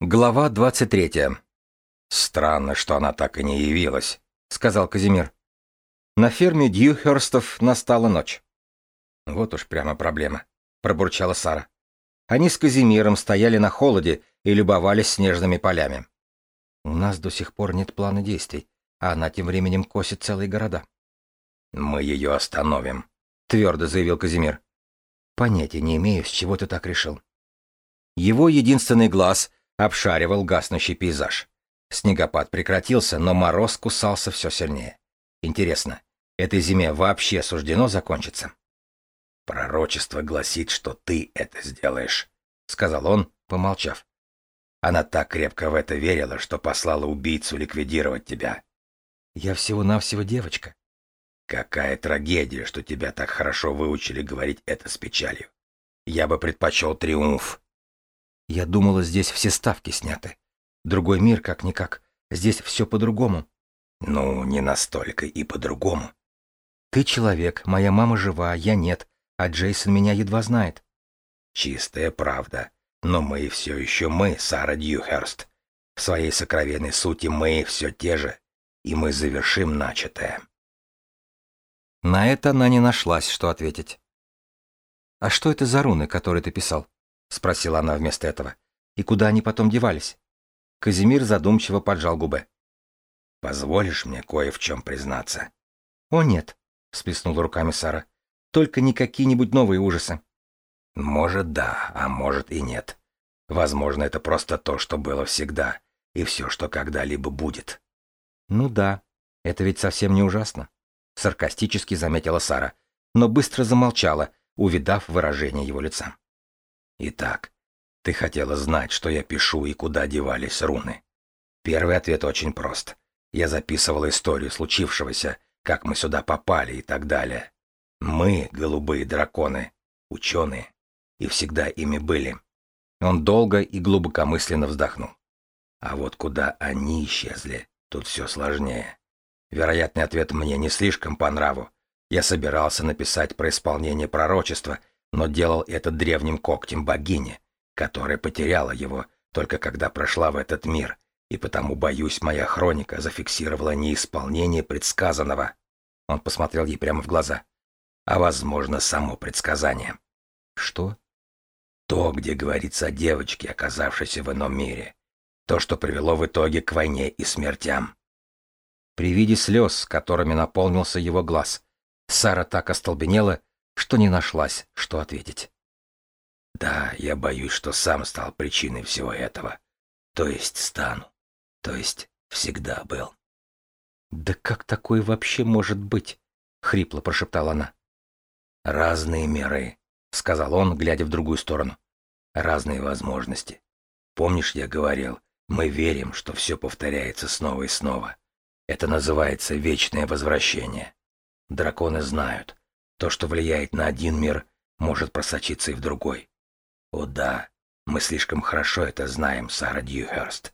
Глава 23. «Странно, что она так и не явилась», — сказал Казимир. На ферме Дьюхерстов настала ночь. «Вот уж прямо проблема», — пробурчала Сара. Они с Казимиром стояли на холоде и любовались снежными полями. «У нас до сих пор нет плана действий, а она тем временем косит целые города». «Мы ее остановим», — твердо заявил Казимир. «Понятия не имею, с чего ты так решил». Его единственный глаз — обшаривал гаснущий пейзаж. Снегопад прекратился, но мороз кусался все сильнее. Интересно, этой зиме вообще суждено закончиться? «Пророчество гласит, что ты это сделаешь», — сказал он, помолчав. «Она так крепко в это верила, что послала убийцу ликвидировать тебя». «Я всего-навсего девочка». «Какая трагедия, что тебя так хорошо выучили говорить это с печалью. Я бы предпочел триумф, я думала, здесь все ставки сняты. Другой мир как-никак. Здесь все по-другому. Ну, не настолько и по-другому. Ты человек, моя мама жива, я нет, а Джейсон меня едва знает. Чистая правда. Но мы все еще мы, Сара Дьюхерст. В своей сокровенной сути мы все те же, и мы завершим начатое. На это она не нашлась, что ответить. «А что это за руны, которые ты писал?» — спросила она вместо этого. «И куда они потом девались?» Казимир задумчиво поджал губы. «Позволишь мне кое в чем признаться?» «О, нет», — всплеснула руками Сара. «Только не какие-нибудь новые ужасы». «Может, да, а может и нет. Возможно, это просто то, что было всегда, и все, что когда-либо будет». «Ну да, это ведь совсем не ужасно», — саркастически заметила Сара, но быстро замолчала, увидав выражение его лица. Итак, ты хотела знать, что я пишу и куда девались руны. Первый ответ очень прост. Я записывал историю случившегося, как мы сюда попали и так далее. Мы, голубые драконы, ученые, и всегда ими были. Он долго и глубокомысленно вздохнул. А вот куда они исчезли, тут все сложнее. Вероятный ответ мне не слишком по нраву. Я собирался написать про исполнение пророчества, но делал это древним когтем богини, которая потеряла его только когда прошла в этот мир, и потому, боюсь, моя хроника зафиксировала неисполнение предсказанного. Он посмотрел ей прямо в глаза. А, возможно, само предсказание. Что? То, где говорится о девочке, оказавшейся в ином мире. То, что привело в итоге к войне и смертям. При виде слез, которыми наполнился его глаз, Сара так остолбенела, что не нашлась, что ответить. Да, я боюсь, что сам стал причиной всего этого. То есть стану. То есть всегда был. Да как такое вообще может быть? Хрипло прошептала она. Разные миры, сказал он, глядя в другую сторону. Разные возможности. Помнишь, я говорил, мы верим, что все повторяется снова и снова. Это называется вечное возвращение. Драконы знают, то, что влияет на один мир, может просочиться и в другой. О да, мы слишком хорошо это знаем, Сара Дьюхерст.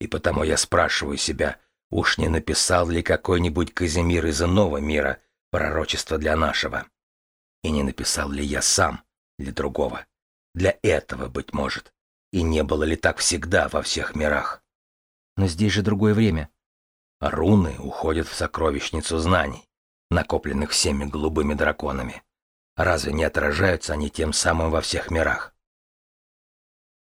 И потому я спрашиваю себя, уж не написал ли какой-нибудь Казимир из иного мира пророчество для нашего? И не написал ли я сам для другого? Для этого, быть может. И не было ли так всегда во всех мирах? Но здесь же другое время. Руны уходят в сокровищницу знаний накопленных всеми голубыми драконами. Разве не отражаются они тем самым во всех мирах?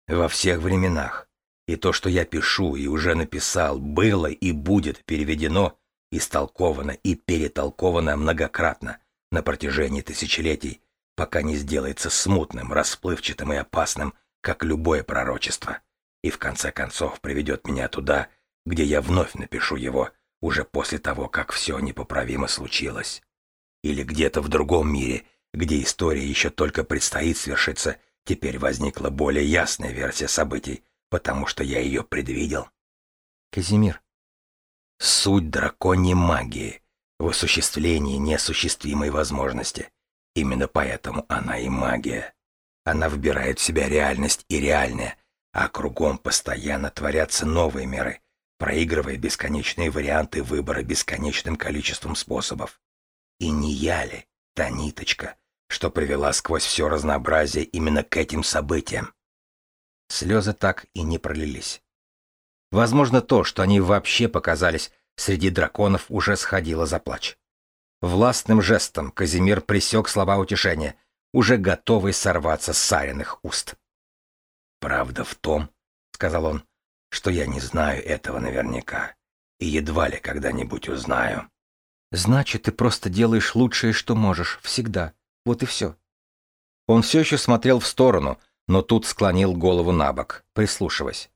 Во всех временах. И то, что я пишу и уже написал, было и будет переведено, истолковано и перетолковано многократно на протяжении тысячелетий, пока не сделается смутным, расплывчатым и опасным, как любое пророчество, и в конце концов приведет меня туда, где я вновь напишу его — уже после того, как все непоправимо случилось. Или где-то в другом мире, где история еще только предстоит свершиться, теперь возникла более ясная версия событий, потому что я ее предвидел. Казимир. Суть драконьей магии в осуществлении неосуществимой возможности. Именно поэтому она и магия. Она вбирает в себя реальность и реальное, а кругом постоянно творятся новые миры, проигрывая бесконечные варианты выбора бесконечным количеством способов. И не я ли, та ниточка, что привела сквозь все разнообразие именно к этим событиям? слезы так и не пролились. Возможно, то, что они вообще показались среди драконов, уже сходило за плач. Властным жестом Казимир присек слова утешения, уже готовый сорваться с Сариных уст. «Правда в том, — сказал он, — что я не знаю этого наверняка, и едва ли когда-нибудь узнаю». «Значит, ты просто делаешь лучшее, что можешь, всегда. Вот и все». Он все еще смотрел в сторону, но тут склонил голову на бок, прислушиваясь.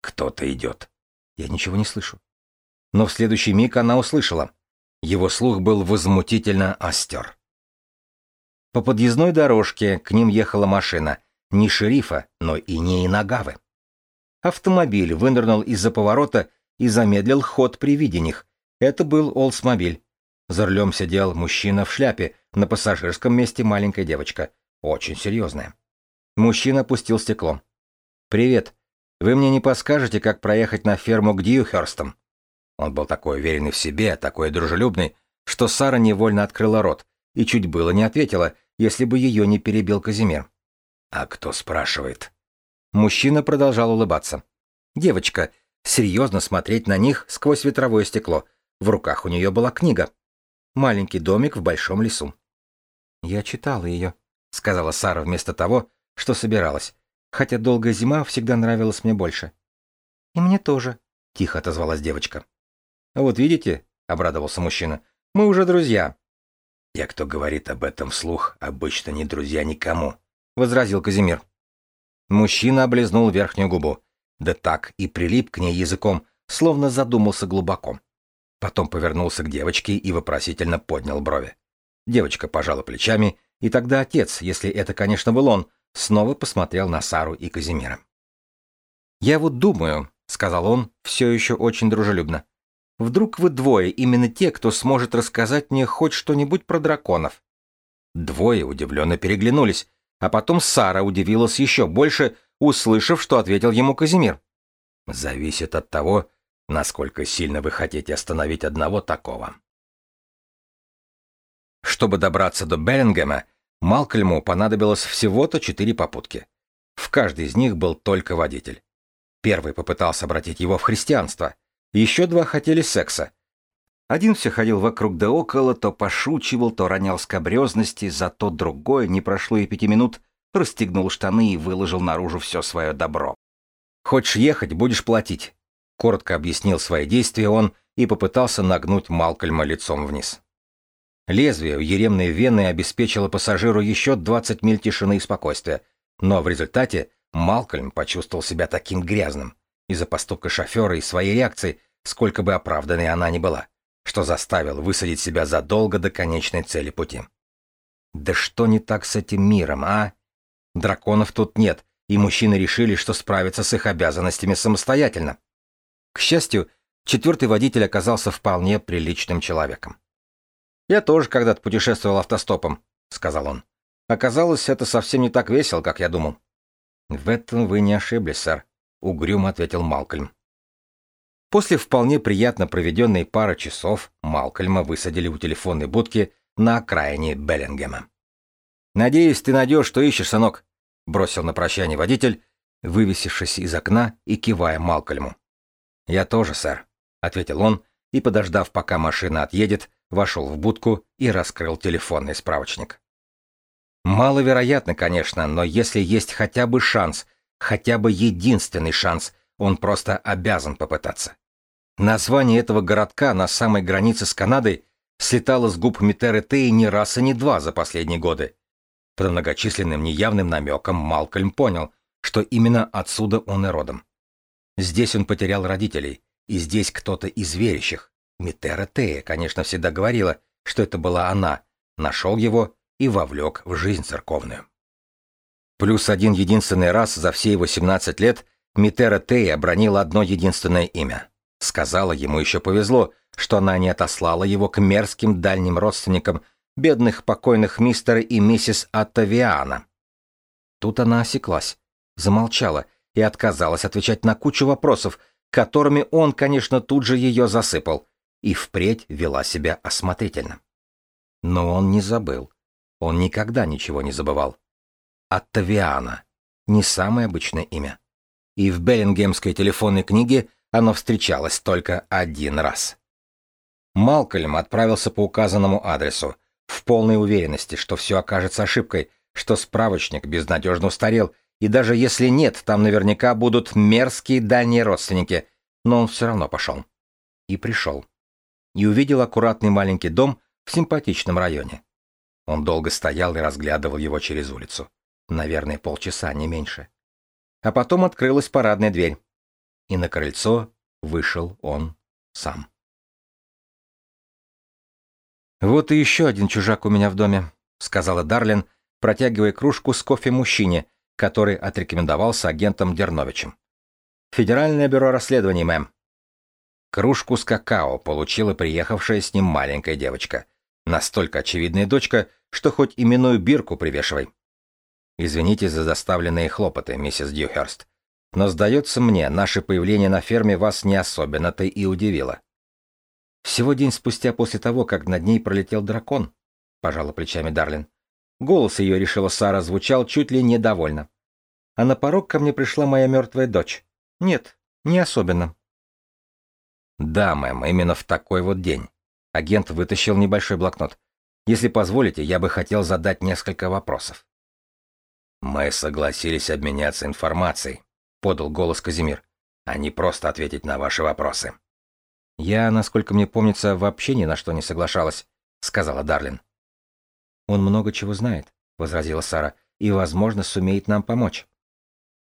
Кто-то идет. Я ничего не слышу. Но в следующий миг она услышала. Его слух был возмутительно остер. По подъездной дорожке к ним ехала машина, не шерифа, но и не Инагавы. Автомобиль вынырнул из-за поворота и замедлил ход при виде них. Это был Олдсмобиль. За рулем сидел мужчина в шляпе, на пассажирском месте маленькая девочка, очень серьезная. Мужчина опустил стекло. «Привет. Вы мне не подскажете, как проехать на ферму к Дьюхерстам?» Он был такой уверенный в себе, такой дружелюбный, что Сара невольно открыла рот и чуть было не ответила, если бы ее не перебил Казимир. «А кто спрашивает?» Мужчина продолжал улыбаться. Девочка, серьезно смотреть на них сквозь ветровое стекло. В руках у нее была книга. «Маленький домик в большом лесу». «Я читала ее», — сказала Сара вместо того, что собиралась хотя долгая зима всегда нравилась мне больше. «И мне тоже», — тихо отозвалась девочка. «Вот видите», — обрадовался мужчина, — «мы уже друзья». «Я, кто говорит об этом вслух, обычно не друзья никому», — возразил Казимир. Мужчина облизнул верхнюю губу, да так и прилип к ней языком, словно задумался глубоко. Потом повернулся к девочке и вопросительно поднял брови. Девочка пожала плечами, и тогда отец, если это, конечно, был он, снова посмотрел на Сару и Казимира. «Я вот думаю», — сказал он, все еще очень дружелюбно, «вдруг вы двое именно те, кто сможет рассказать мне хоть что-нибудь про драконов?» Двое удивленно переглянулись, а потом Сара удивилась еще больше, услышав, что ответил ему Казимир. «Зависит от того, насколько сильно вы хотите остановить одного такого». Чтобы добраться до Беллингема, Малкольму понадобилось всего-то четыре попутки. В каждой из них был только водитель. Первый попытался обратить его в христианство. Еще два хотели секса. Один все ходил вокруг да около, то пошучивал, то ронял скобрезности, зато другой, не прошло и пяти минут, расстегнул штаны и выложил наружу все свое добро. «Хочешь ехать, будешь платить», — коротко объяснил свои действия он и попытался нагнуть Малкольма лицом вниз. Лезвие у еремной вены обеспечило пассажиру еще 20 миль тишины и спокойствия, но в результате Малкольм почувствовал себя таким грязным из-за поступка шофера и своей реакции, сколько бы оправданной она ни была, что заставил высадить себя задолго до конечной цели пути. Да что не так с этим миром, а? Драконов тут нет, и мужчины решили, что справятся с их обязанностями самостоятельно. К счастью, четвертый водитель оказался вполне приличным человеком. «Я тоже когда-то путешествовал автостопом», — сказал он. «Оказалось, это совсем не так весело, как я думал». «В этом вы не ошиблись, сэр», — угрюмо ответил Малкольм. После вполне приятно проведенной пары часов Малкольма высадили у телефонной будки на окраине Беллингема. «Надеюсь, ты найдешь, что ищешь, сынок», — бросил на прощание водитель, вывесившись из окна и кивая Малкольму. «Я тоже, сэр», — ответил он, и, подождав, пока машина отъедет, вошел в будку и раскрыл телефонный справочник. Маловероятно, конечно, но если есть хотя бы шанс, хотя бы единственный шанс, он просто обязан попытаться. Название этого городка на самой границе с Канадой слетало с губ Митеры Теи не раз и не два за последние годы. Под многочисленным неявным намеком Малкольм понял, что именно отсюда он и родом. Здесь он потерял родителей, и здесь кто-то из верящих, Митера Тея, конечно, всегда говорила, что это была она, нашел его и вовлек в жизнь церковную. Плюс один единственный раз за все его 17 лет Митера Тея обронила одно единственное имя. Сказала, ему еще повезло, что она не отослала его к мерзким дальним родственникам бедных покойных мистера и миссис Оттавиана. Тут она осеклась, замолчала и отказалась отвечать на кучу вопросов, которыми он, конечно, тут же ее засыпал, и впредь вела себя осмотрительно. Но он не забыл. Он никогда ничего не забывал. Оттавиана. Не самое обычное имя. и в Беллингемской телефонной книге оно встречалось только один раз. Малкольм отправился по указанному адресу, в полной уверенности, что все окажется ошибкой, что справочник безнадежно устарел, и даже если нет, там наверняка будут мерзкие дальние родственники, но он все равно пошел. И пришел. И увидел аккуратный маленький дом в симпатичном районе. Он долго стоял и разглядывал его через улицу. Наверное, полчаса, не меньше. А потом открылась парадная дверь. И на крыльцо вышел он сам. «Вот и еще один чужак у меня в доме», — сказала Дарлин, протягивая кружку с кофе мужчине, который отрекомендовался агентом Дерновичем. «Федеральное бюро расследований, мэм». Кружку с какао получила приехавшая с ним маленькая девочка. Настолько очевидная дочка, что хоть именную бирку привешивай. Извините за заставленные хлопоты, миссис Дьюхерст. Но, сдается мне, наше появление на ферме вас не особенно-то и удивило. Всего день спустя после того, как над ней пролетел дракон, пожала плечами Дарлин. Голос ее, решила Сара, звучал чуть ли недовольно. А на порог ко мне пришла моя мертвая дочь. Нет, не особенно. Да, мэм, именно в такой вот день. Агент вытащил небольшой блокнот. Если позволите, я бы хотел задать несколько вопросов. «Мы согласились обменяться информацией», — подал голос Казимир, «а не просто ответить на ваши вопросы». «Я, насколько мне помнится, вообще ни на что не соглашалась», — сказала Дарлин. «Он много чего знает», — возразила Сара, «и, возможно, сумеет нам помочь».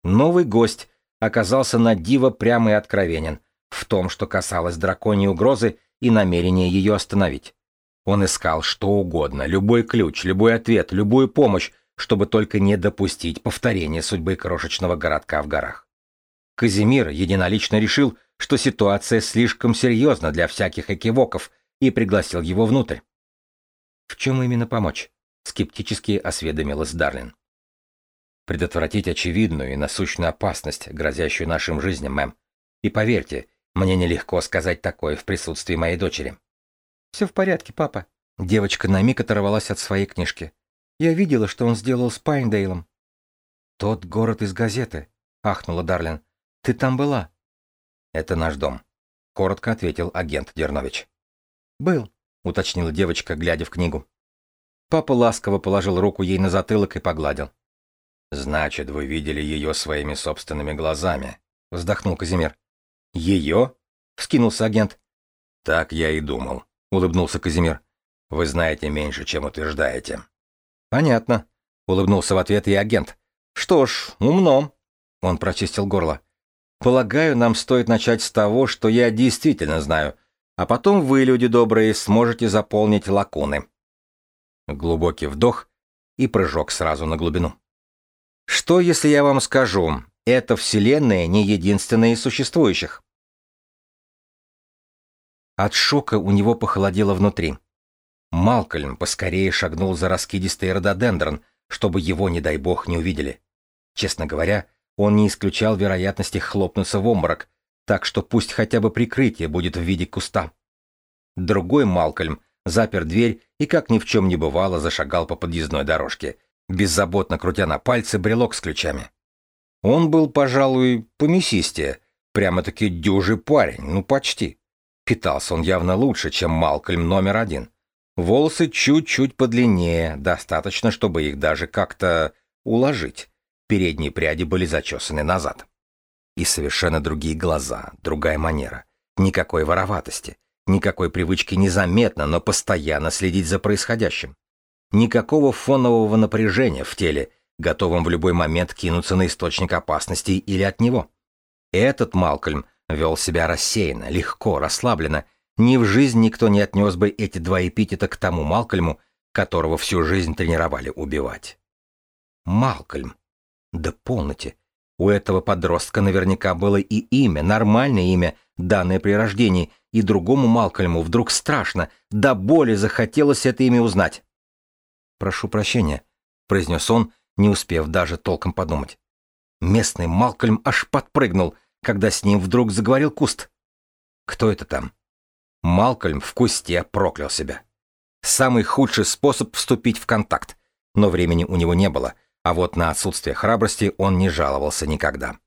Новый гость оказался на диво прям и откровенен в том, что касалось драконьей угрозы и намерения ее остановить. Он искал что угодно, любой ключ, любой ответ, любую помощь, чтобы только не допустить повторения судьбы крошечного городка в горах. Казимир единолично решил, что ситуация слишком серьезна для всяких экивоков, и пригласил его внутрь. «В чем именно помочь?» — скептически осведомилась Дарлин. «Предотвратить очевидную и насущную опасность, грозящую нашим жизням, мэм. И поверьте, мне нелегко сказать такое в присутствии моей дочери». «Все в порядке, папа». Девочка на миг оторвалась от своей книжки. Я видела, что он сделал с Пайндейлом. Тот город из газеты, ахнула Дарлин. Ты там была? Это наш дом, коротко ответил агент Дернович. Был, уточнила девочка, глядя в книгу. Папа ласково положил руку ей на затылок и погладил. «Значит, вы видели ее своими собственными глазами», — вздохнул Казимир. «Ее?» — вскинулся агент. «Так я и думал», — улыбнулся Казимир. «Вы знаете меньше, чем утверждаете. «Понятно», — улыбнулся в ответ и агент. «Что ж, умно». Он прочистил горло. «Полагаю, нам стоит начать с того, что я действительно знаю, а потом вы, люди добрые, сможете заполнить лакуны». Глубокий вдох и прыжок сразу на глубину. «Что, если я вам скажу, эта Вселенная не единственная из существующих?» От шока у него похолодело внутри. Малкольм поскорее шагнул за раскидистый рододендрон, чтобы его, не дай бог, не увидели. Честно говоря, он не исключал вероятности хлопнуться в обморок, так что пусть хотя бы прикрытие будет в виде куста. Другой Малкольм запер дверь и, как ни в чем не бывало, зашагал по подъездной дорожке, беззаботно крутя на пальце брелок с ключами. Он был, пожалуй, помесистее, прямо-таки дюжий парень, ну почти. Питался он явно лучше, чем Малкольм номер один. Волосы чуть-чуть подлиннее, достаточно, чтобы их даже как-то уложить. Передние пряди были зачесаны назад. И совершенно другие глаза, другая манера. Никакой вороватости, никакой привычки незаметно, но постоянно следить за происходящим. Никакого фонового напряжения в теле, готовым в любой момент кинуться на источник опасности или от него. Этот Малкольм вел себя рассеянно, легко, расслабленно, ни в жизнь никто не отнес бы эти два эпитета к тому Малкольму, которого всю жизнь тренировали убивать. Малкольм. Да полноте. У этого подростка наверняка было и имя, нормальное имя, данное при рождении, и другому Малкольму вдруг страшно, до боли захотелось это имя узнать. «Прошу прощения», — произнес он, не успев даже толком подумать. Местный Малкольм аж подпрыгнул, когда с ним вдруг заговорил куст. «Кто это там?» Малкольм в кусте проклял себя. Самый худший способ вступить в контакт, но времени у него не было, а вот на отсутствие храбрости он не жаловался никогда.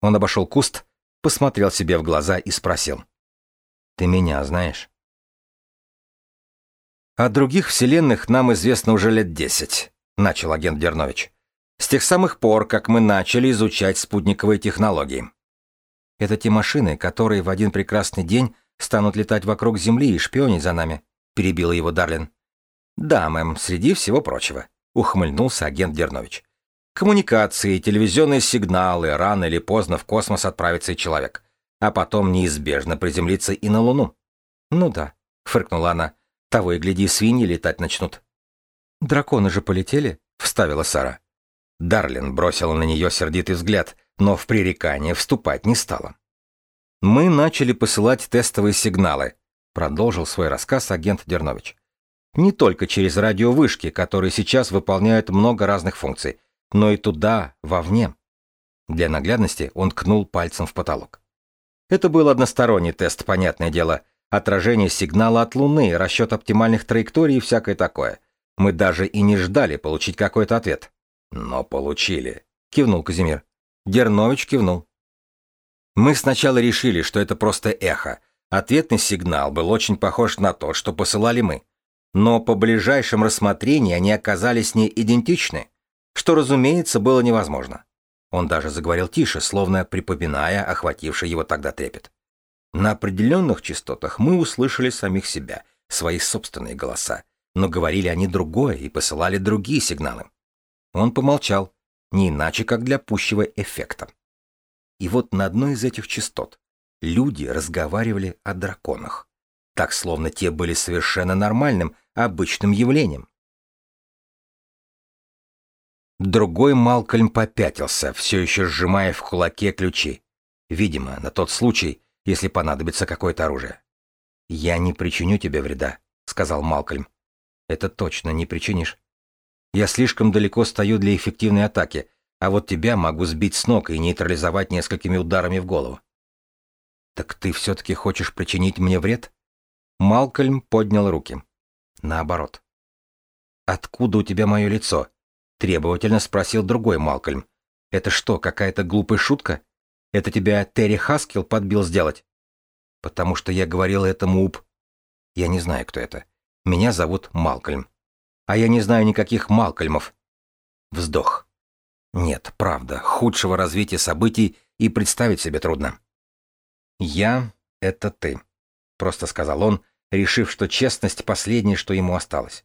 Он обошел куст, посмотрел себе в глаза и спросил. «Ты меня знаешь?» «О других вселенных нам известно уже лет десять», — начал агент Дернович. «С тех самых пор, как мы начали изучать спутниковые технологии. Это те машины, которые в один прекрасный день станут летать вокруг Земли и шпионить за нами», — перебила его Дарлин. «Да, мэм, среди всего прочего», — ухмыльнулся агент Дернович. «Коммуникации, телевизионные сигналы, рано или поздно в космос отправится человек, а потом неизбежно приземлиться и на Луну». «Ну да», — фыркнула она, — «того и гляди, свиньи летать начнут». «Драконы же полетели?» — вставила Сара. Дарлин бросила на нее сердитый взгляд, но в пререкание вступать не стала. «Мы начали посылать тестовые сигналы», — продолжил свой рассказ агент Дернович. Не только через радиовышки, которые сейчас выполняют много разных функций, но и туда, вовне. Для наглядности он кнул пальцем в потолок. Это был односторонний тест, понятное дело. Отражение сигнала от Луны, расчет оптимальных траекторий и всякое такое. Мы даже и не ждали получить какой-то ответ. Но получили, кивнул Казимир. Дернович кивнул. Мы сначала решили, что это просто эхо. Ответный сигнал был очень похож на то, что посылали мы но по ближайшем рассмотрении они оказались не идентичны, что, разумеется, было невозможно. Он даже заговорил тише, словно припоминая охвативший его тогда трепет. На определенных частотах мы услышали самих себя, свои собственные голоса, но говорили они другое и посылали другие сигналы. Он помолчал, не иначе, как для пущего эффекта. И вот на одной из этих частот люди разговаривали о драконах так словно те были совершенно нормальным, обычным явлением. Другой Малкольм попятился, все еще сжимая в кулаке ключи. Видимо, на тот случай, если понадобится какое-то оружие. «Я не причиню тебе вреда», — сказал Малкольм. «Это точно не причинишь. Я слишком далеко стою для эффективной атаки, а вот тебя могу сбить с ног и нейтрализовать несколькими ударами в голову». «Так ты все-таки хочешь причинить мне вред?» Малкольм поднял руки. Наоборот. «Откуда у тебя мое лицо?» — требовательно спросил другой Малкольм. «Это что, какая-то глупая шутка? Это тебя Терри Хаскил подбил сделать?» «Потому что я говорил этому уп...» «Я не знаю, кто это. Меня зовут Малкольм. А я не знаю никаких Малкольмов». Вздох. Нет, правда, худшего развития событий и представить себе трудно. «Я — это ты», — просто сказал он, решив, что честность — последнее, что ему осталось.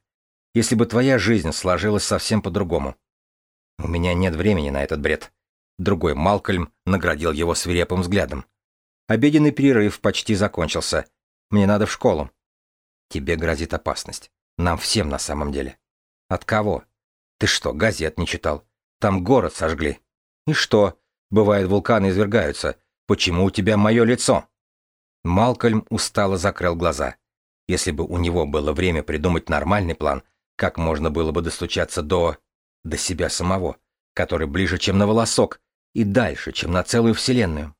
Если бы твоя жизнь сложилась совсем по-другому. У меня нет времени на этот бред. Другой Малкольм наградил его свирепым взглядом. Обеденный перерыв почти закончился. Мне надо в школу. Тебе грозит опасность. Нам всем на самом деле. От кого? Ты что, газет не читал? Там город сожгли. И что? Бывает, вулканы извергаются. Почему у тебя мое лицо? Малкольм устало закрыл глаза. Если бы у него было время придумать нормальный план, как можно было бы достучаться до... до себя самого, который ближе, чем на волосок, и дальше, чем на целую вселенную.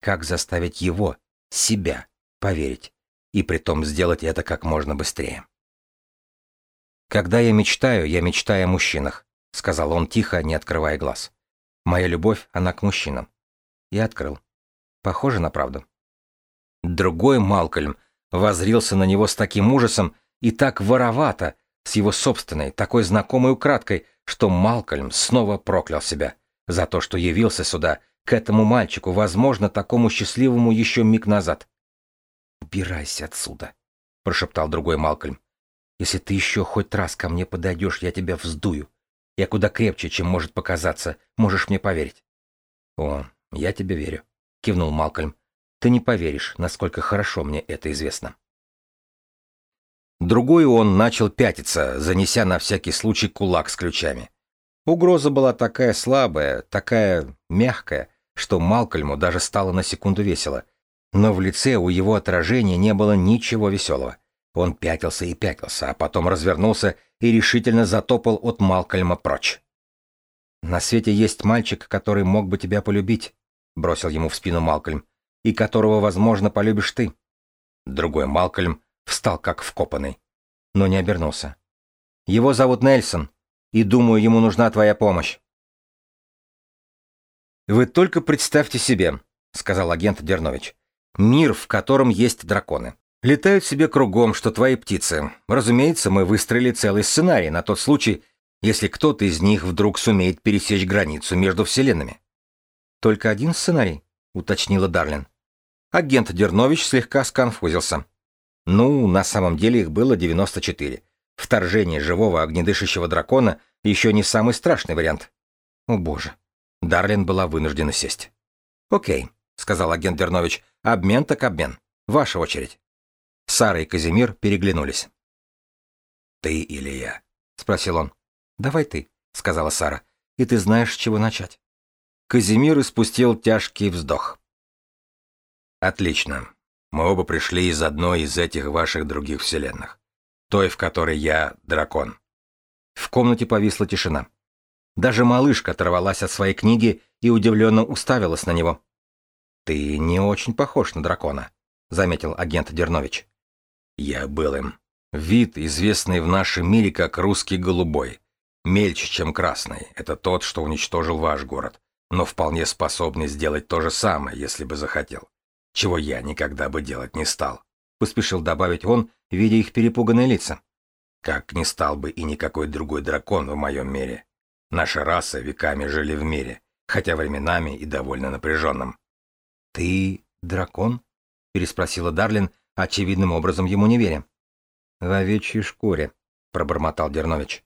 Как заставить его, себя, поверить, и притом сделать это как можно быстрее. «Когда я мечтаю, я мечтаю о мужчинах», — сказал он тихо, не открывая глаз. «Моя любовь, она к мужчинам». Я открыл. Похоже на правду. Другой Малкольм возрился на него с таким ужасом и так воровато, с его собственной, такой знакомой украдкой, что Малкольм снова проклял себя за то, что явился сюда, к этому мальчику, возможно, такому счастливому еще миг назад. «Убирайся отсюда», — прошептал другой Малкольм. «Если ты еще хоть раз ко мне подойдешь, я тебя вздую. Я куда крепче, чем может показаться, можешь мне поверить». «О, я тебе верю», — кивнул Малкольм. Ты не поверишь, насколько хорошо мне это известно. Другой он начал пятиться, занеся на всякий случай кулак с ключами. Угроза была такая слабая, такая мягкая, что Малкольму даже стало на секунду весело. Но в лице у его отражения не было ничего веселого. Он пятился и пятился, а потом развернулся и решительно затопал от Малкольма прочь. «На свете есть мальчик, который мог бы тебя полюбить», — бросил ему в спину Малкольм и которого, возможно, полюбишь ты. Другой Малкольм встал как вкопанный, но не обернулся. Его зовут Нельсон, и думаю, ему нужна твоя помощь. «Вы только представьте себе», — сказал агент Дернович, — «мир, в котором есть драконы. Летают себе кругом, что твои птицы. Разумеется, мы выстроили целый сценарий на тот случай, если кто-то из них вдруг сумеет пересечь границу между вселенными». «Только один сценарий?» — уточнила Дарлин. Агент Дернович слегка сконфузился. Ну, на самом деле их было 94. Вторжение живого огнедышащего дракона еще не самый страшный вариант. О боже. Дарлин была вынуждена сесть. «Окей», — сказал агент Дернович, — «обмен так обмен. Ваша очередь». Сара и Казимир переглянулись. «Ты или я?» — спросил он. «Давай ты», — сказала Сара, — «и ты знаешь, с чего начать». Казимир испустил тяжкий вздох. «Отлично. Мы оба пришли из одной из этих ваших других вселенных. Той, в которой я дракон». В комнате повисла тишина. Даже малышка оторвалась от своей книги и удивленно уставилась на него. «Ты не очень похож на дракона», — заметил агент Дернович. «Я был им. Вид, известный в нашем мире как русский голубой. Мельче, чем красный. Это тот, что уничтожил ваш город, но вполне способный сделать то же самое, если бы захотел. Чего я никогда бы делать не стал», — поспешил добавить он, видя их перепуганные лица. «Как не стал бы и никакой другой дракон в моем мире. Наша раса веками жили в мире, хотя временами и довольно напряженном. «Ты дракон?» — переспросила Дарлин, очевидным образом ему не веря. «В овечьей шкуре», — пробормотал Дернович.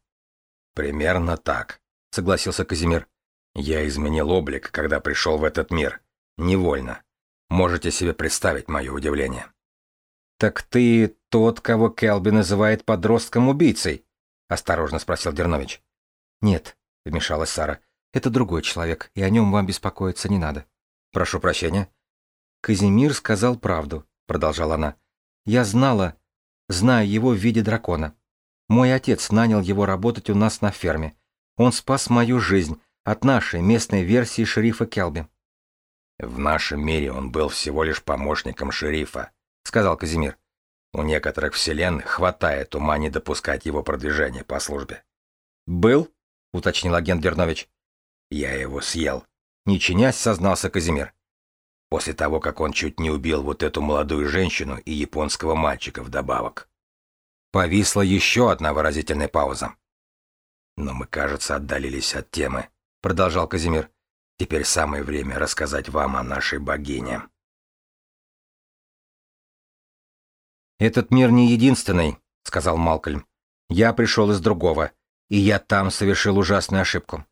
«Примерно так», — согласился Казимир. «Я изменил облик, когда пришел в этот мир. Невольно. Можете себе представить мое удивление». «Так ты тот, кого Келби называет подростком-убийцей?» — осторожно спросил Дернович. «Нет, — вмешалась Сара. «Это другой человек, и о нем вам беспокоиться не надо». «Прошу прощения». «Казимир сказал правду», — продолжала она. «Я знала, знаю его в виде дракона. Мой отец нанял его работать у нас на ферме. Он спас мою жизнь от нашей местной версии шерифа Келби». «В нашем мире он был всего лишь помощником шерифа», — сказал Казимир. «У некоторых вселенных хватает ума не допускать его продвижения по службе». «Был?» — уточнил агент Дернович. «Я его съел», — не чинясь, сознался Казимир. «После того, как он чуть не убил вот эту молодую женщину и японского мальчика вдобавок». Повисла еще одна выразительная пауза. «Но мы, кажется, отдалились от темы», — продолжал Казимир. «Теперь самое время рассказать вам о нашей богине». «Этот мир не единственный», — сказал Малкольм. «Я пришел из другого. И я там совершил ужасную ошибку.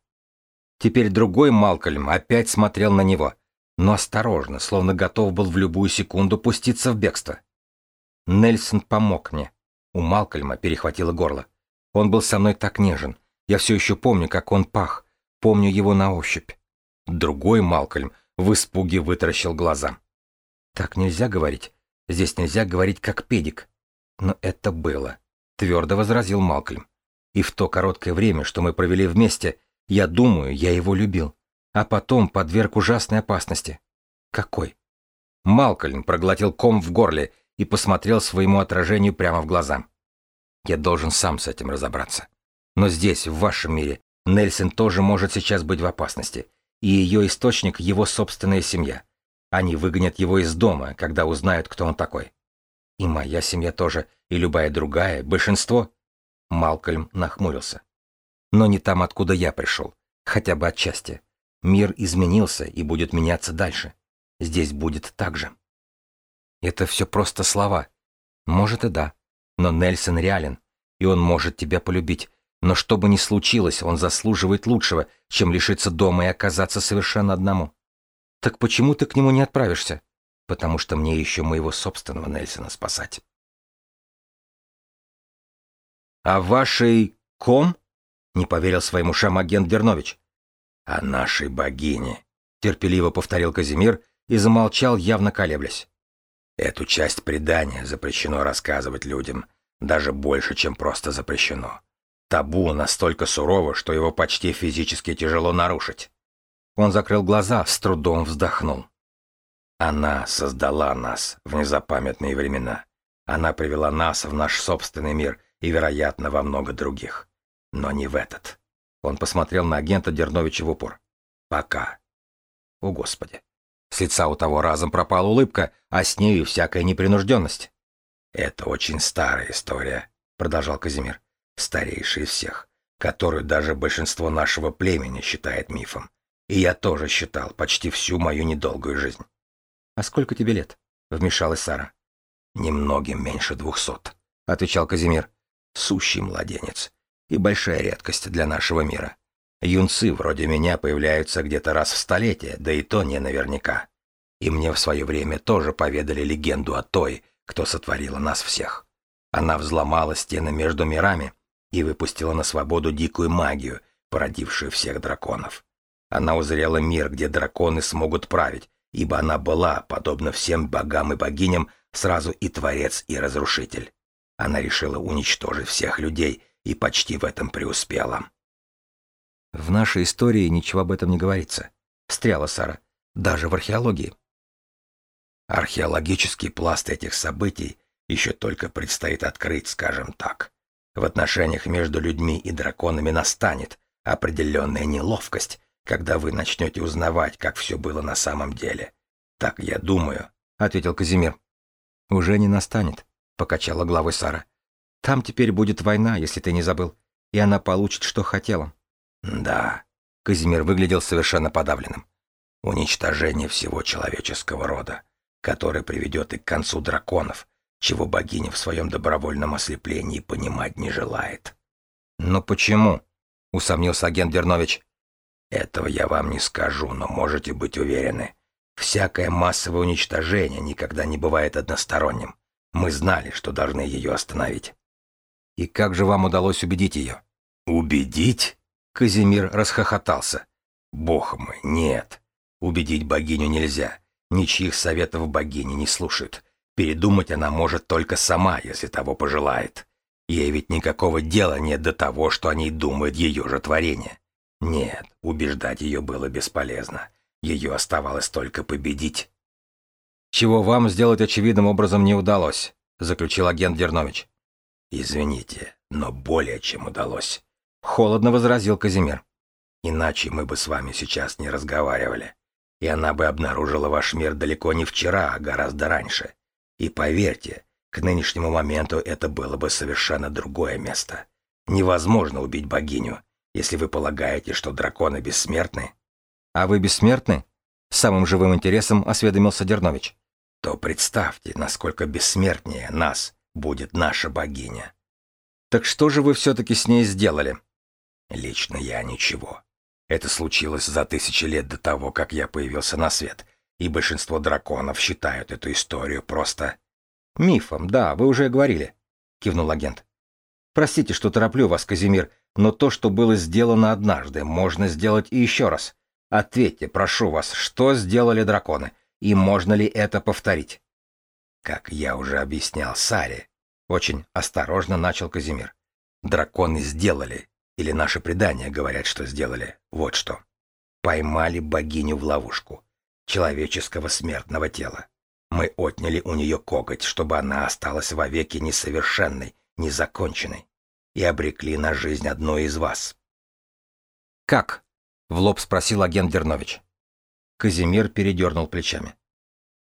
Теперь другой Малкольм опять смотрел на него, но осторожно, словно готов был в любую секунду пуститься в бегство. Нельсон помог мне. У Малкольма перехватило горло. Он был со мной так нежен. Я все еще помню, как он пах. Помню его на ощупь. Другой Малкольм в испуге вытаращил глаза. Так нельзя говорить. Здесь нельзя говорить как педик. Но это было, твердо возразил Малкольм. И в то короткое время, что мы провели вместе, я думаю, я его любил. А потом подверг ужасной опасности. Какой? Малкольм проглотил ком в горле и посмотрел своему отражению прямо в глаза. Я должен сам с этим разобраться. Но здесь, в вашем мире, Нельсон тоже может сейчас быть в опасности. И ее источник — его собственная семья. Они выгонят его из дома, когда узнают, кто он такой. И моя семья тоже, и любая другая, большинство. Малкольм нахмурился. Но не там, откуда я пришел. Хотя бы отчасти. Мир изменился и будет меняться дальше. Здесь будет так же. Это все просто слова. Может и да. Но Нельсон реален. И он может тебя полюбить. Но что бы ни случилось, он заслуживает лучшего, чем лишиться дома и оказаться совершенно одному. Так почему ты к нему не отправишься? Потому что мне еще моего собственного Нельсона спасать. «А вашей ком?» — не поверил своим ушам агент Дернович. «О нашей богине», — терпеливо повторил Казимир и замолчал, явно колеблясь. «Эту часть предания запрещено рассказывать людям, даже больше, чем просто запрещено. Табу настолько сурово, что его почти физически тяжело нарушить». Он закрыл глаза, с трудом вздохнул. Она создала нас в незапамятные времена. Она привела нас в наш собственный мир и, вероятно, во много других. Но не в этот. Он посмотрел на агента Дерновича в упор. Пока. О, Господи! С лица у того разом пропала улыбка, а с нею всякая непринужденность. «Это очень старая история», — продолжал Казимир. «Старейшая из всех, которую даже большинство нашего племени считает мифом. И я тоже считал почти всю мою недолгую жизнь». «А сколько тебе лет?» — вмешалась Сара. «Немногим меньше двухсот», — отвечал Казимир. «Сущий младенец. И большая редкость для нашего мира. Юнцы вроде меня появляются где-то раз в столетие, да и то не наверняка. И мне в свое время тоже поведали легенду о той, кто сотворила нас всех. Она взломала стены между мирами и выпустила на свободу дикую магию, породившую всех драконов. Она узрела мир, где драконы смогут править, ибо она была, подобно всем богам и богиням, сразу и творец, и разрушитель. Она решила уничтожить всех людей и почти в этом преуспела. В нашей истории ничего об этом не говорится. Встряла Сара. Даже в археологии. Археологический пласт этих событий еще только предстоит открыть, скажем так. В отношениях между людьми и драконами настанет определенная неловкость, когда вы начнете узнавать, как все было на самом деле. Так я думаю, — ответил Казимир. Уже не настанет, — покачала головой Сара. Там теперь будет война, если ты не забыл, и она получит, что хотела. Да, Казимир выглядел совершенно подавленным. Уничтожение всего человеческого рода, который приведет и к концу драконов, чего богиня в своем добровольном ослеплении понимать не желает. «Но почему?» — усомнился агент Дернович. «Этого я вам не скажу, но можете быть уверены. Всякое массовое уничтожение никогда не бывает односторонним. Мы знали, что должны ее остановить». «И как же вам удалось убедить ее?» «Убедить?» Казимир расхохотался. «Бог мой, нет. Убедить богиню нельзя. Ничьих советов богини не слушает. Передумать она может только сама, если того пожелает. Ей ведь никакого дела нет до того, что о ней думает ее же творение. Нет, убеждать ее было бесполезно. Ее оставалось только победить. «Чего вам сделать очевидным образом не удалось», — заключил агент Дернович. «Извините, но более чем удалось. Холодно возразил Казимир. Иначе мы бы с вами сейчас не разговаривали. И она бы обнаружила ваш мир далеко не вчера, а гораздо раньше. И поверьте, к нынешнему моменту это было бы совершенно другое место. Невозможно убить богиню, если вы полагаете, что драконы бессмертны. А вы бессмертны? Самым живым интересом осведомился Дернович. То представьте, насколько бессмертнее нас будет наша богиня. Так что же вы все-таки с ней сделали? Лично я ничего. Это случилось за тысячи лет до того, как я появился на свет, и большинство драконов считают эту историю просто... «Мифом, да, вы уже говорили», — кивнул агент. «Простите, что тороплю вас, Казимир, но то, что было сделано однажды, можно сделать и еще раз. Ответьте, прошу вас, что сделали драконы, и можно ли это повторить?» «Как я уже объяснял Саре», — очень осторожно начал Казимир, «драконы сделали или наши предания говорят, что сделали. Вот что. Поймали богиню в ловушку. Человеческого смертного тела. Мы отняли у нее коготь, чтобы она осталась вовеки несовершенной, незаконченной. И обрекли на жизнь одну из вас. «Как?» — в лоб спросил агент Дернович. Казимир передернул плечами.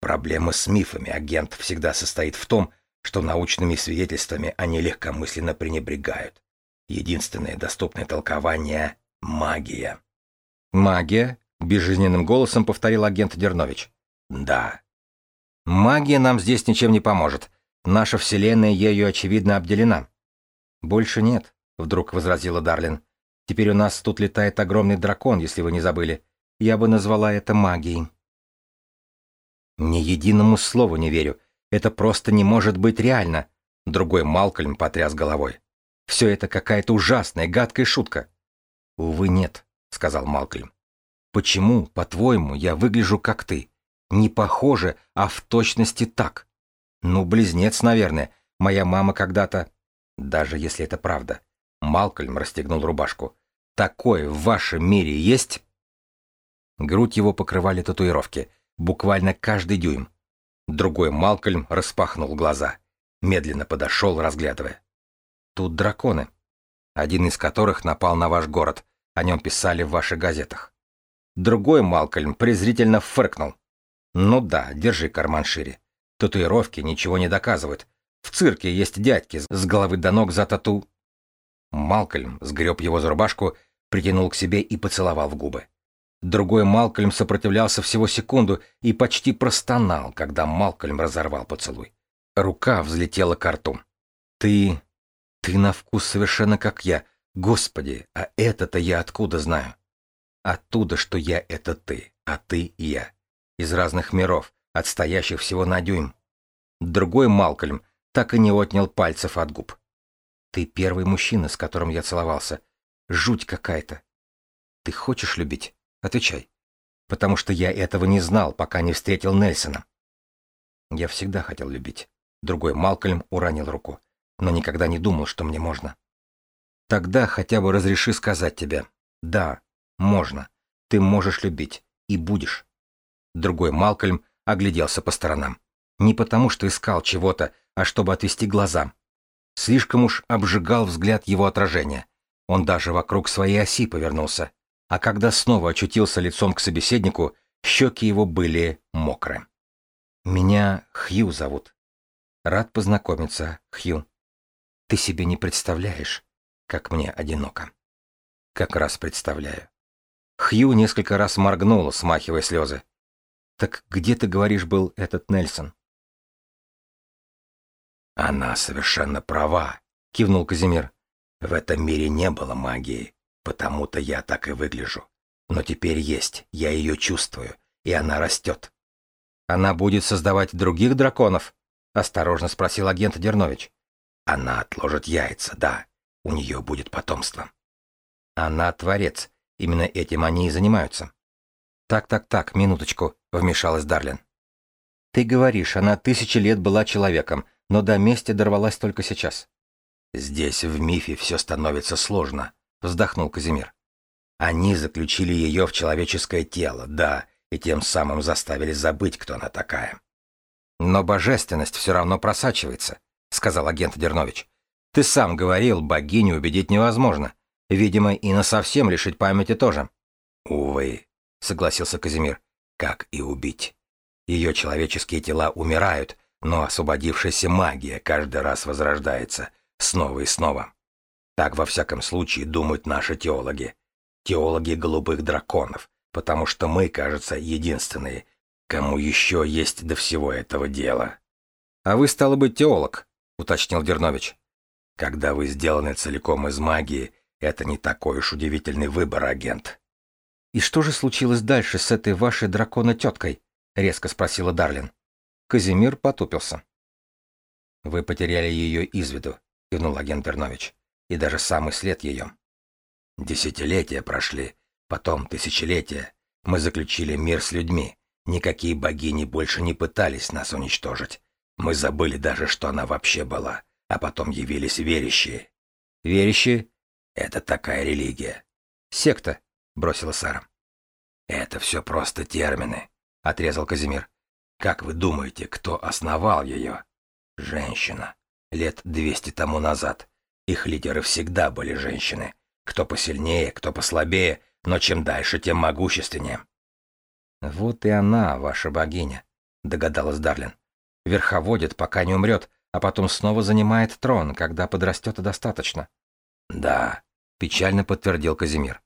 Проблема с мифами агент всегда состоит в том, что научными свидетельствами они легкомысленно пренебрегают. Единственное доступное толкование — магия. «Магия?» — безжизненным голосом повторил агент Дернович. «Да». «Магия нам здесь ничем не поможет. Наша Вселенная ею, очевидно, обделена». «Больше нет», — вдруг возразила Дарлин. «Теперь у нас тут летает огромный дракон, если вы не забыли. Я бы назвала это магией». «Ни единому слову не верю. Это просто не может быть реально», — другой Малкольм потряс головой. Все это какая-то ужасная, гадкая шутка. Увы, нет, сказал Малкольм. Почему, по-твоему, я выгляжу как ты? Не похоже, а в точности так. Ну, близнец, наверное. Моя мама когда-то... Даже если это правда. Малкольм расстегнул рубашку. Такое в вашем мире есть? Грудь его покрывали татуировки. Буквально каждый дюйм. Другой Малкольм распахнул глаза. Медленно подошел, разглядывая. Тут драконы. Один из которых напал на ваш город. О нем писали в ваших газетах. Другой Малкольм презрительно фыркнул. Ну да, держи карман шире. Татуировки ничего не доказывают. В цирке есть дядьки с головы до ног за тату. Малкольм сгреб его за рубашку, притянул к себе и поцеловал в губы. Другой Малкольм сопротивлялся всего секунду и почти простонал, когда Малкольм разорвал поцелуй. Рука взлетела к рту. «Ты... ты на вкус совершенно как я. Господи, а это-то я откуда знаю?» «Оттуда, что я — это ты, а ты — я. Из разных миров, отстоящих всего на дюйм. Другой Малкольм так и не отнял пальцев от губ. Ты первый мужчина, с которым я целовался. Жуть какая-то. Ты хочешь любить? Отвечай. Потому что я этого не знал, пока не встретил Нельсона. Я всегда хотел любить. Другой Малкольм уронил руку. Но никогда не думал, что мне можно. Тогда хотя бы разреши сказать тебе. Да, можно. Ты можешь любить. И будешь. Другой Малкольм огляделся по сторонам. Не потому, что искал чего-то, а чтобы отвести глаза. Слишком уж обжигал взгляд его отражения. Он даже вокруг своей оси повернулся. А когда снова очутился лицом к собеседнику, щеки его были мокры. «Меня Хью зовут. Рад познакомиться, Хью. Ты себе не представляешь, как мне одиноко». «Как раз представляю». Хью несколько раз моргнул, смахивая слезы. «Так где, ты говоришь, был этот Нельсон?» «Она совершенно права», — кивнул Казимир. «В этом мире не было магии, потому-то я так и выгляжу. Но теперь есть, я ее чувствую, и она растет». «Она будет создавать других драконов?» — осторожно спросил агент Дернович. «Она отложит яйца, да. У нее будет потомство». «Она творец. Именно этим они и занимаются». «Так-так-так, минуточку», — вмешалась Дарлин. «Ты говоришь, она тысячи лет была человеком, но до мести дорвалась только сейчас. «Здесь, в мифе, все становится сложно», — вздохнул Казимир. «Они заключили ее в человеческое тело, да, и тем самым заставили забыть, кто она такая». «Но божественность все равно просачивается», — сказал агент Дернович. «Ты сам говорил, богиню убедить невозможно. Видимо, и на совсем лишить памяти тоже». «Увы», — согласился Казимир, — «как и убить. Ее человеческие тела умирают, но освободившаяся магия каждый раз возрождается, снова и снова. Так, во всяком случае, думают наши теологи. Теологи голубых драконов, потому что мы, кажется, единственные, кому еще есть до всего этого дела. «А вы, стало быть, теолог», — уточнил Дернович. «Когда вы сделаны целиком из магии, это не такой уж удивительный выбор, агент». «И что же случилось дальше с этой вашей дракона-теткой?» — резко спросила Дарлин. Казимир потупился. «Вы потеряли ее из виду», — кивнул агент Бернович, — «и даже самый след ее». «Десятилетия прошли, потом тысячелетия. Мы заключили мир с людьми. Никакие богини больше не пытались нас уничтожить. Мы забыли даже, что она вообще была, а потом явились верящие». «Верящие?» «Это такая религия». «Секта», — бросила Сара. «Это все просто термины», — отрезал Казимир. Как вы думаете, кто основал ее? Женщина. Лет двести тому назад. Их лидеры всегда были женщины. Кто посильнее, кто послабее, но чем дальше, тем могущественнее. «Вот и она, ваша богиня», — догадалась Дарлин. «Верховодит, пока не умрет, а потом снова занимает трон, когда подрастет достаточно». «Да», — печально подтвердил Казимир.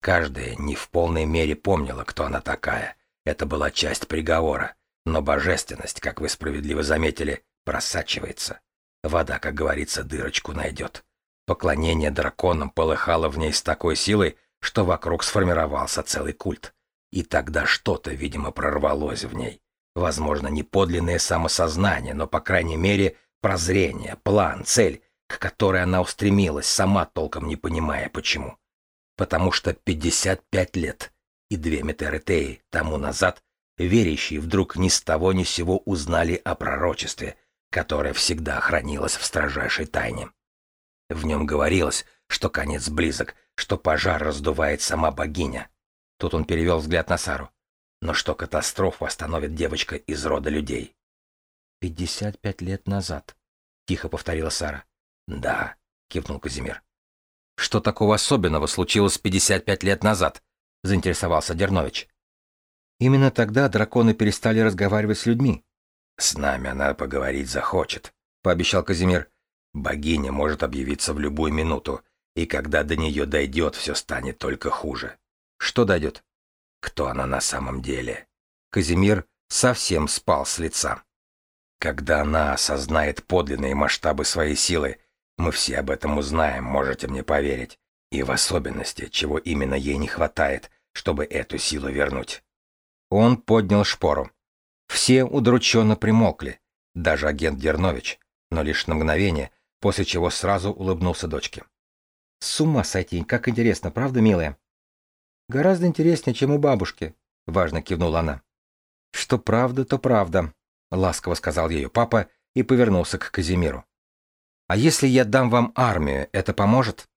Каждая не в полной мере помнила, кто она такая. Это была часть приговора. Но божественность, как вы справедливо заметили, просачивается. Вода, как говорится, дырочку найдет. Поклонение драконам полыхало в ней с такой силой, что вокруг сформировался целый культ. И тогда что-то, видимо, прорвалось в ней. Возможно, не подлинное самосознание, но, по крайней мере, прозрение, план, цель, к которой она устремилась, сама толком не понимая почему. Потому что 55 лет и две Метеретеи тому назад верящие вдруг ни с того ни сего узнали о пророчестве, которое всегда хранилось в строжайшей тайне. В нем говорилось, что конец близок, что пожар раздувает сама богиня. Тут он перевел взгляд на Сару. Но что катастрофу остановит девочка из рода людей. «Пятьдесят пять лет назад», — тихо повторила Сара. «Да», — кивнул Казимир. «Что такого особенного случилось пятьдесят пять лет назад?» — заинтересовался Дернович. Именно тогда драконы перестали разговаривать с людьми. С нами она поговорить захочет, пообещал Казимир. Богиня может объявиться в любую минуту, и когда до нее дойдет, все станет только хуже. Что дойдет? Кто она на самом деле? Казимир совсем спал с лица. Когда она осознает подлинные масштабы своей силы, мы все об этом узнаем, можете мне поверить. И в особенности, чего именно ей не хватает, чтобы эту силу вернуть. Он поднял шпору. Все удрученно примолкли, даже агент Дернович, но лишь на мгновение, после чего сразу улыбнулся дочке. «С ума сойти, как интересно, правда, милая?» «Гораздо интереснее, чем у бабушки», — важно кивнула она. «Что правда, то правда», — ласково сказал ее папа и повернулся к Казимиру. «А если я дам вам армию, это поможет?»